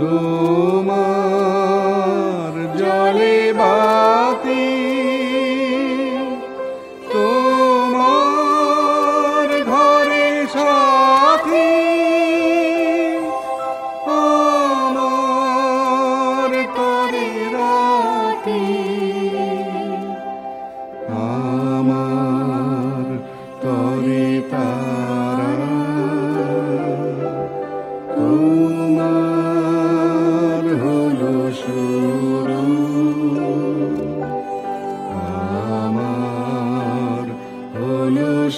তোমার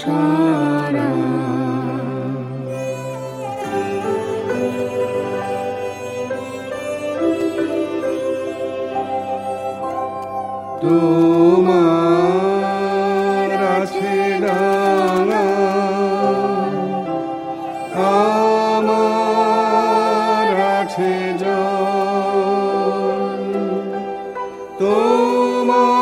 সারা। তোমার আছে ডানা আমার আছে জল। তোমার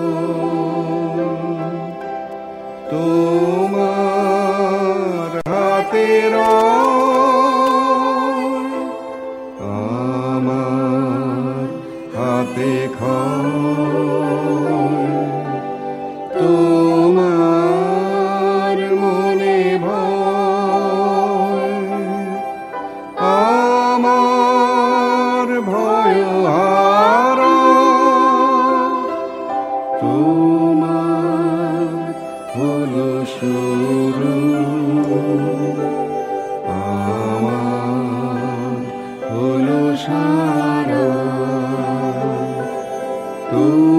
হাতের আমার হাতে খড় Ooh.